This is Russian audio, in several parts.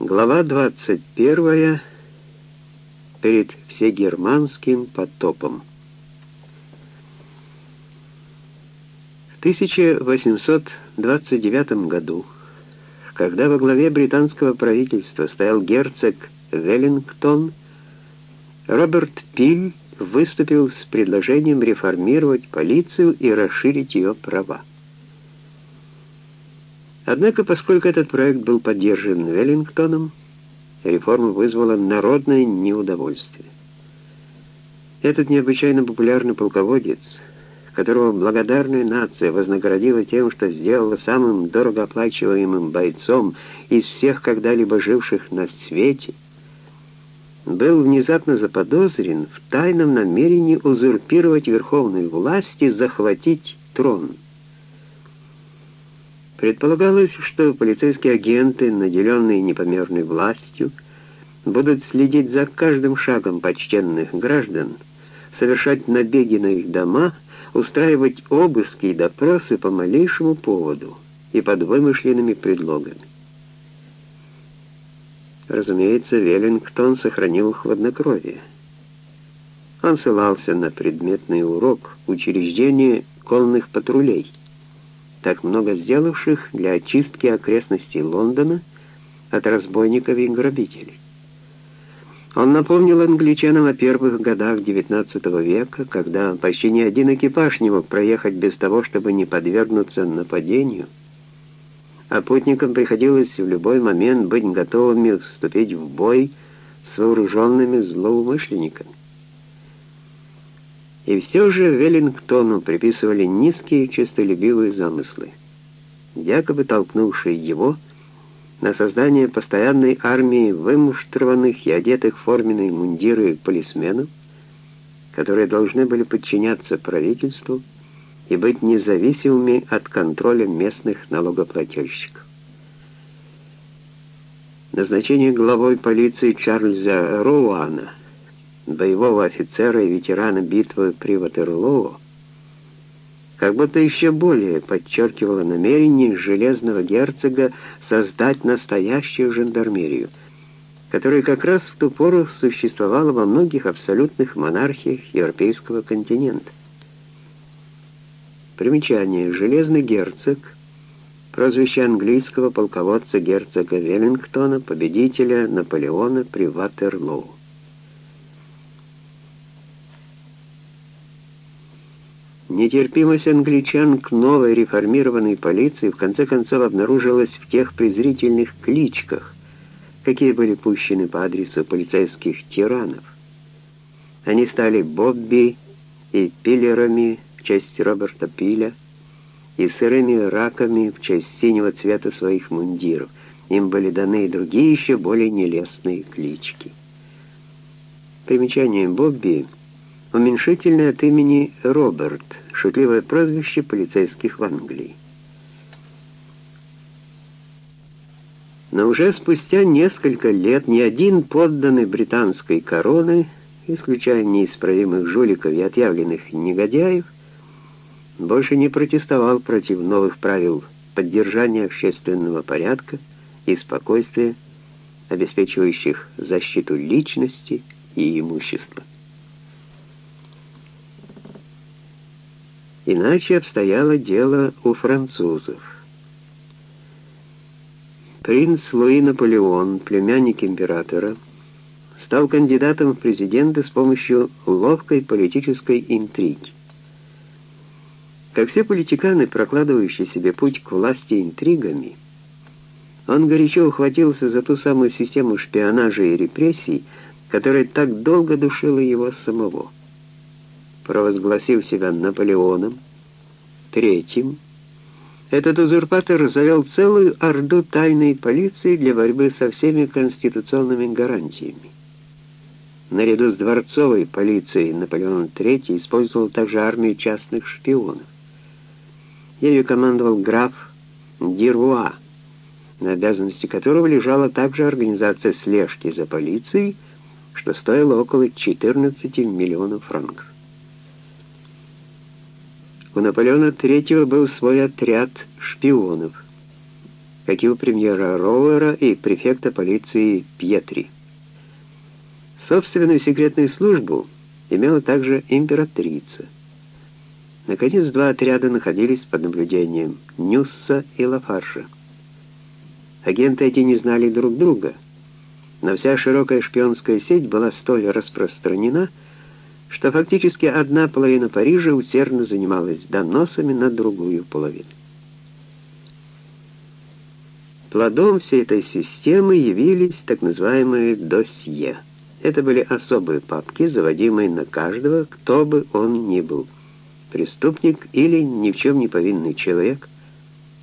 Глава 21. Перед всегерманским потопом. В 1829 году, когда во главе британского правительства стоял герцог Веллингтон, Роберт Пиль выступил с предложением реформировать полицию и расширить ее права. Однако, поскольку этот проект был поддержан Веллингтоном, реформа вызвала народное неудовольствие. Этот необычайно популярный полководец, которого благодарная нация вознаградила тем, что сделала самым дорогооплачиваемым бойцом из всех когда-либо живших на свете, был внезапно заподозрен в тайном намерении узурпировать верховную власть и захватить трон. Предполагалось, что полицейские агенты, наделенные непомерной властью, будут следить за каждым шагом почтенных граждан, совершать набеги на их дома, устраивать обыски и допросы по малейшему поводу и под вымышленными предлогами. Разумеется, Веллингтон сохранил хладнокровие. Он ссылался на предметный урок учреждения конных патрулей — так много сделавших для очистки окрестностей Лондона от разбойников и грабителей. Он напомнил англичанам о первых годах XIX века, когда почти ни один экипаж не мог проехать без того, чтобы не подвергнуться нападению, а путникам приходилось в любой момент быть готовыми вступить в бой с вооруженными злоумышленниками. И все же Веллингтону приписывали низкие честолюбивые замыслы, якобы толкнувшие его на создание постоянной армии вымуштрованных и одетых в форменные мундиры полисменов, которые должны были подчиняться правительству и быть независимыми от контроля местных налогоплательщиков. Назначение главой полиции Чарльза Роуана боевого офицера и ветерана битвы при Ватерлоо, как будто еще более подчеркивало намерение железного герцога создать настоящую жандармерию, которая как раз в ту пору существовала во многих абсолютных монархиях европейского континента. Примечание. Железный герцог — прозвище английского полководца герцога Веллингтона, победителя Наполеона при Ватерлоу. Нетерпимость англичан к новой реформированной полиции в конце концов обнаружилась в тех презрительных кличках, какие были пущены по адресу полицейских тиранов. Они стали Бобби и Пиллерами в честь Роберта Пиля и сырыми раками в честь синего цвета своих мундиров. Им были даны и другие еще более нелестные клички. Примечание Бобби — уменьшительное от имени Роберт, шутливое прозвище полицейских в Англии. Но уже спустя несколько лет ни один подданный британской короны, исключая неисправимых жуликов и отъявленных негодяев, больше не протестовал против новых правил поддержания общественного порядка и спокойствия, обеспечивающих защиту личности и имущества. Иначе обстояло дело у французов. Принц Луи Наполеон, племянник императора, стал кандидатом в президенты с помощью ловкой политической интриги. Как все политиканы, прокладывающие себе путь к власти интригами, он горячо ухватился за ту самую систему шпионажа и репрессий, которая так долго душила его самого провозгласив себя Наполеоном, третьим, этот узурпатор завел целую орду тайной полиции для борьбы со всеми конституционными гарантиями. Наряду с дворцовой полицией Наполеон III использовал также армию частных шпионов. Ею командовал граф Дируа, на обязанности которого лежала также организация слежки за полицией, что стоило около 14 миллионов франков. У Наполеона III был свой отряд шпионов, как и у премьера Роуэра и префекта полиции Пьетри. Собственную секретную службу имела также императрица. Наконец, два отряда находились под наблюдением Нюсса и Лафарша. Агенты эти не знали друг друга, но вся широкая шпионская сеть была столь распространена, что фактически одна половина Парижа усердно занималась доносами на другую половину. Плодом всей этой системы явились так называемые «досье». Это были особые папки, заводимые на каждого, кто бы он ни был, преступник или ни в чем не повинный человек,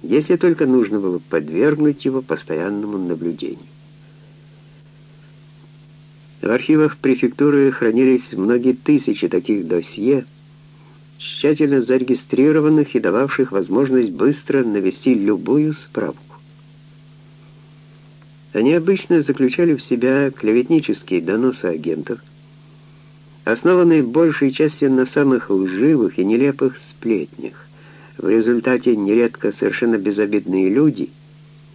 если только нужно было подвергнуть его постоянному наблюдению. В архивах префектуры хранились многие тысячи таких досье, тщательно зарегистрированных и дававших возможность быстро навести любую справку. Они обычно заключали в себя клеветнические доносы агентов, основанные большей частью на самых лживых и нелепых сплетнях. В результате нередко совершенно безобидные люди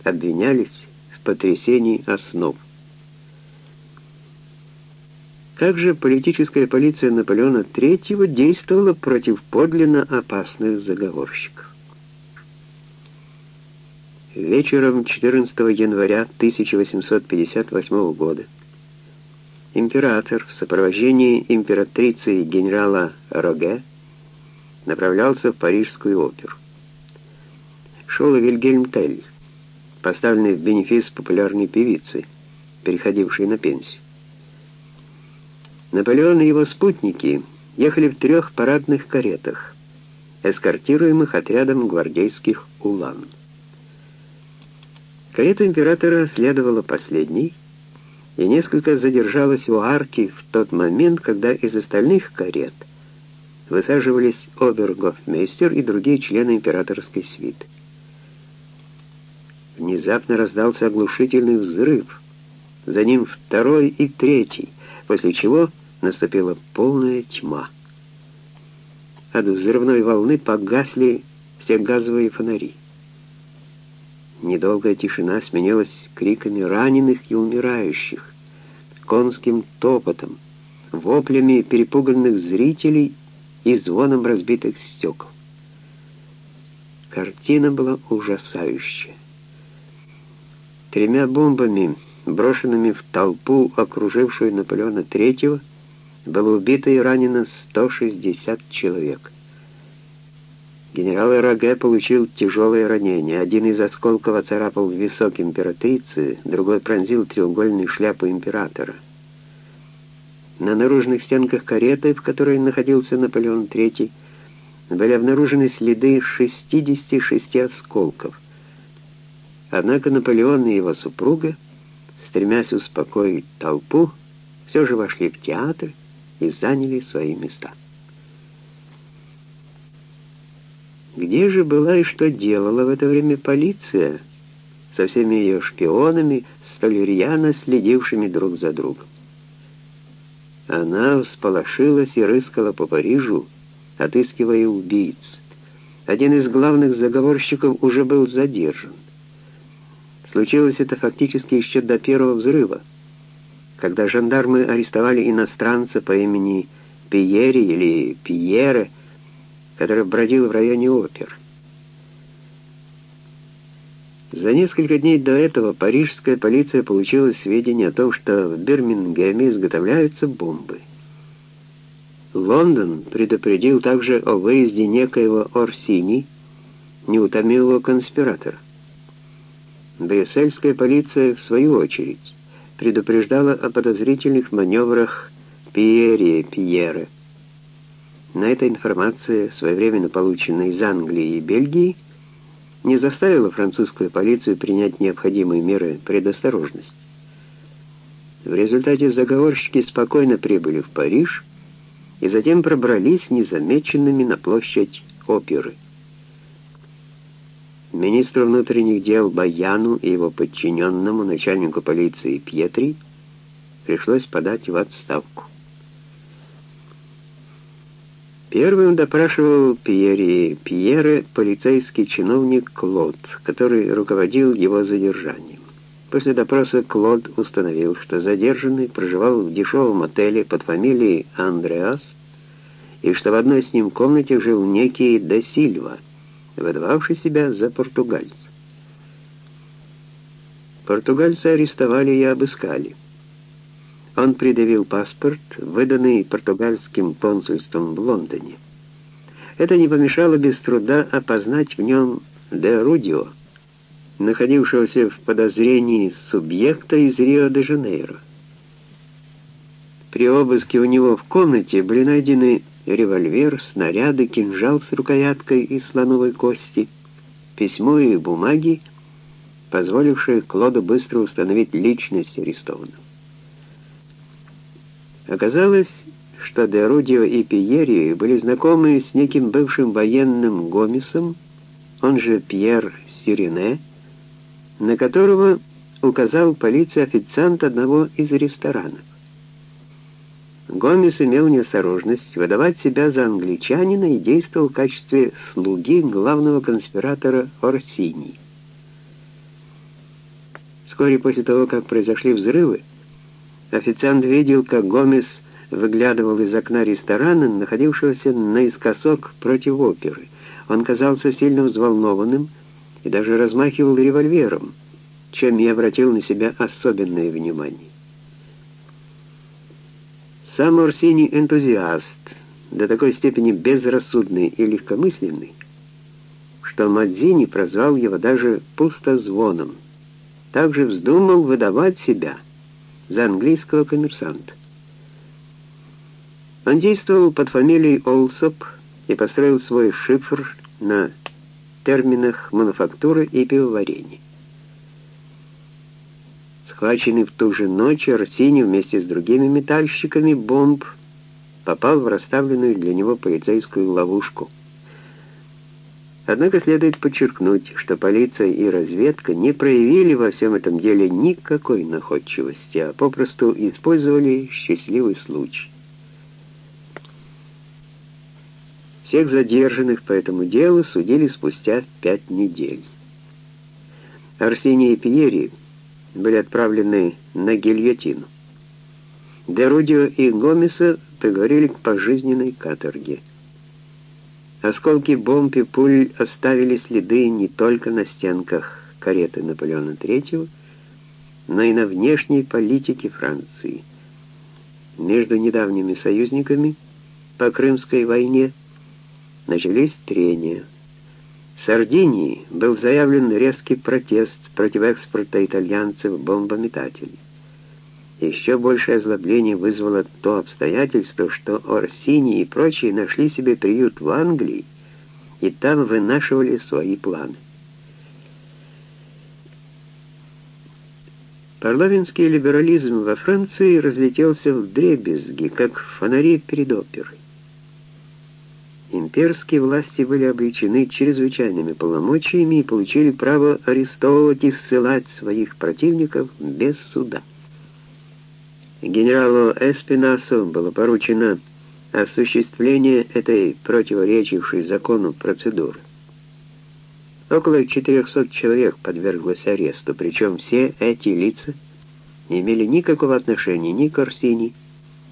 обвинялись в потрясении основ. Как же политическая полиция Наполеона III действовала против подлинно опасных заговорщиков? Вечером 14 января 1858 года император в сопровождении императрицы и генерала Роге направлялся в Парижскую оперу. Шел Вильгельм Тель, поставленный в бенефис популярной певицы, переходившей на пенсию. Наполеон и его спутники ехали в трех парадных каретах, эскортируемых отрядом гвардейских улан. Карета императора следовала последней и несколько задержалась у арки в тот момент, когда из остальных карет высаживались обергофмейстер и другие члены императорской свиты. Внезапно раздался оглушительный взрыв, за ним второй и третий, после чего наступила полная тьма. От взрывной волны погасли все газовые фонари. Недолгая тишина сменилась криками раненых и умирающих, конским топотом, воплями перепуганных зрителей и звоном разбитых стекол. Картина была ужасающая. Тремя бомбами, брошенными в толпу, окружившую Наполеона III, было убито и ранено 160 человек. Генерал Эраге получил тяжелое ранение. Один из осколков оцарапал висок императрицы, другой пронзил треугольную шляпу императора. На наружных стенках кареты, в которой находился Наполеон III, были обнаружены следы 66 осколков. Однако Наполеон и его супруга, стремясь успокоить толпу, все же вошли в театр и заняли свои места. Где же была и что делала в это время полиция со всеми ее шпионами, столь следившими друг за другом? Она всполошилась и рыскала по Парижу, отыскивая убийц. Один из главных заговорщиков уже был задержан. Случилось это фактически еще до первого взрыва, когда жандармы арестовали иностранца по имени Пьери или Пьере, который бродил в районе опер. За несколько дней до этого парижская полиция получила сведения о том, что в Бирмингеме изготовляются бомбы. Лондон предупредил также о выезде некоего Орсини, неутомимого конспиратора. Брюссельская полиция, в свою очередь, предупреждала о подозрительных маневрах Пьере Пьера. На эта информация, своевременно полученная из Англии и Бельгии, не заставила французскую полицию принять необходимые меры предосторожности. В результате заговорщики спокойно прибыли в Париж и затем пробрались незамеченными на площадь оперы. Министру внутренних дел Баяну и его подчиненному начальнику полиции Пьетри пришлось подать в отставку. Первым допрашивал Пьери Пьере полицейский чиновник Клод, который руководил его задержанием. После допроса Клод установил, что задержанный проживал в дешевом отеле под фамилией Андреас и что в одной с ним комнате жил некий Де Сильва, выдававший себя за португальца. Португальца арестовали и обыскали. Он предъявил паспорт, выданный португальским консульством в Лондоне. Это не помешало без труда опознать в нем де Рудио, находившегося в подозрении субъекта из Рио-де-Жанейро. При обыске у него в комнате были найдены револьвер, снаряды, кинжал с рукояткой из слоновой кости, письмо и бумаги, позволившие Клоду быстро установить личность арестованного. Оказалось, что Дерудио и Пьери были знакомы с неким бывшим военным Гомесом, он же Пьер Сирене, на которого указал полиция официант одного из ресторанов. Гомес имел неосторожность выдавать себя за англичанина и действовал в качестве слуги главного конспиратора Орсини. Вскоре после того, как произошли взрывы, Официант видел, как Гомес выглядывал из окна ресторана, находившегося наискосок против оперы. Он казался сильно взволнованным и даже размахивал револьвером, чем и обратил на себя особенное внимание. Сам Орсини энтузиаст, до такой степени безрассудный и легкомысленный, что Мадзини прозвал его даже пустозвоном. Также вздумал выдавать себя — за английского коммерсанта. Он действовал под фамилией Олсоп и построил свой шифр на терминах мануфактуры и пивоварения. Схваченный в ту же ночь, Арсений вместе с другими метальщиками бомб попал в расставленную для него полицейскую ловушку — Однако следует подчеркнуть, что полиция и разведка не проявили во всем этом деле никакой находчивости, а попросту использовали счастливый случай. Всех задержанных по этому делу судили спустя пять недель. Арсений и Пьери были отправлены на гильотину. Дерудио и Гомеса приговорили к пожизненной каторге. Осколки бомб и пуль оставили следы не только на стенках кареты Наполеона III, но и на внешней политике Франции. Между недавними союзниками по Крымской войне начались трения. Сардинии был заявлен резкий протест против экспорта итальянцев бомбометателей. Еще большее озлобление вызвало то обстоятельство, что Орсини и прочие нашли себе приют в Англии и там вынашивали свои планы. Парламентский либерализм во Франции разлетелся в дребезги, как фонари перед оперой. Имперские власти были обличены чрезвычайными полномочиями и получили право арестовывать и ссылать своих противников без суда генералу Эспинасу было поручено осуществление этой противоречившей закону процедуры. Около 400 человек подверглось аресту, причем все эти лица не имели никакого отношения ни к Орсини,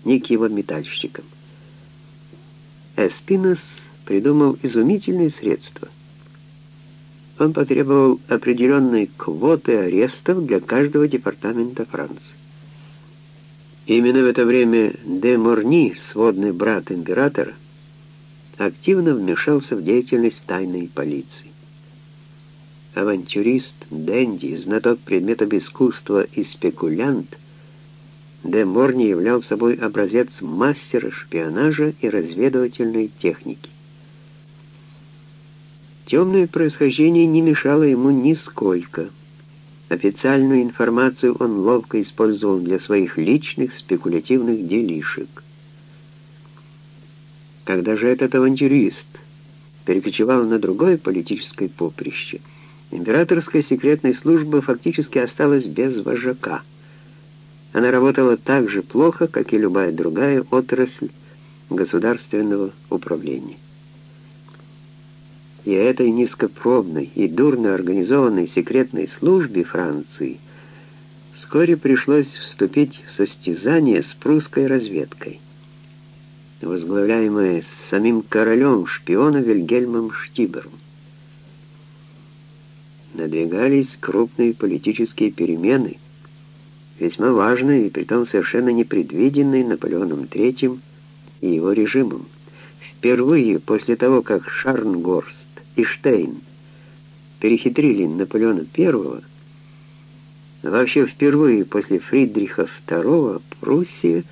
ни к его метальщикам. Эспинас придумал изумительные средства. Он потребовал определенной квоты арестов для каждого департамента Франции. Именно в это время де Морни, сводный брат императора, активно вмешался в деятельность тайной полиции. Авантюрист, денди, знаток предметов искусства и спекулянт, де Морни являл собой образец мастера шпионажа и разведывательной техники. Темное происхождение не мешало ему нисколько – Официальную информацию он ловко использовал для своих личных спекулятивных делишек. Когда же этот авантюрист перекочевал на другое политическое поприще, императорская секретная служба фактически осталась без вожака. Она работала так же плохо, как и любая другая отрасль государственного управления. И этой низкопробной и дурно организованной секретной службе Франции вскоре пришлось вступить в состязание с прусской разведкой, возглавляемой самим королем шпиона Вильгельмом Штибером. Надвигались крупные политические перемены, весьма важные и притом совершенно непредвиденные Наполеоном III и его режимом. Впервые после того, как Шарнгорст и Штейн перехитрили Наполеона I, вообще впервые после Фридриха II Пруссия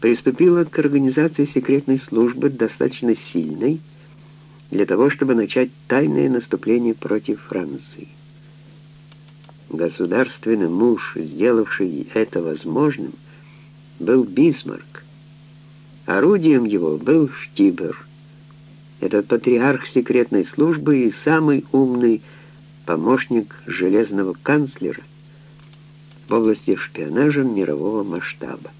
приступила к организации секретной службы достаточно сильной для того, чтобы начать тайное наступление против Франции. Государственный муж, сделавший это возможным, был Бисмарк. Орудием его был Штибер. Этот патриарх секретной службы и самый умный помощник железного канцлера в области шпионажа мирового масштаба.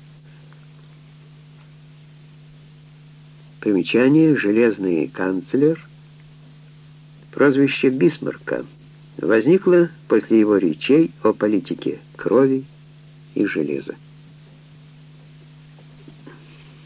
Примечание «Железный канцлер» прозвище Бисмарка возникло после его речей о политике крови и железа.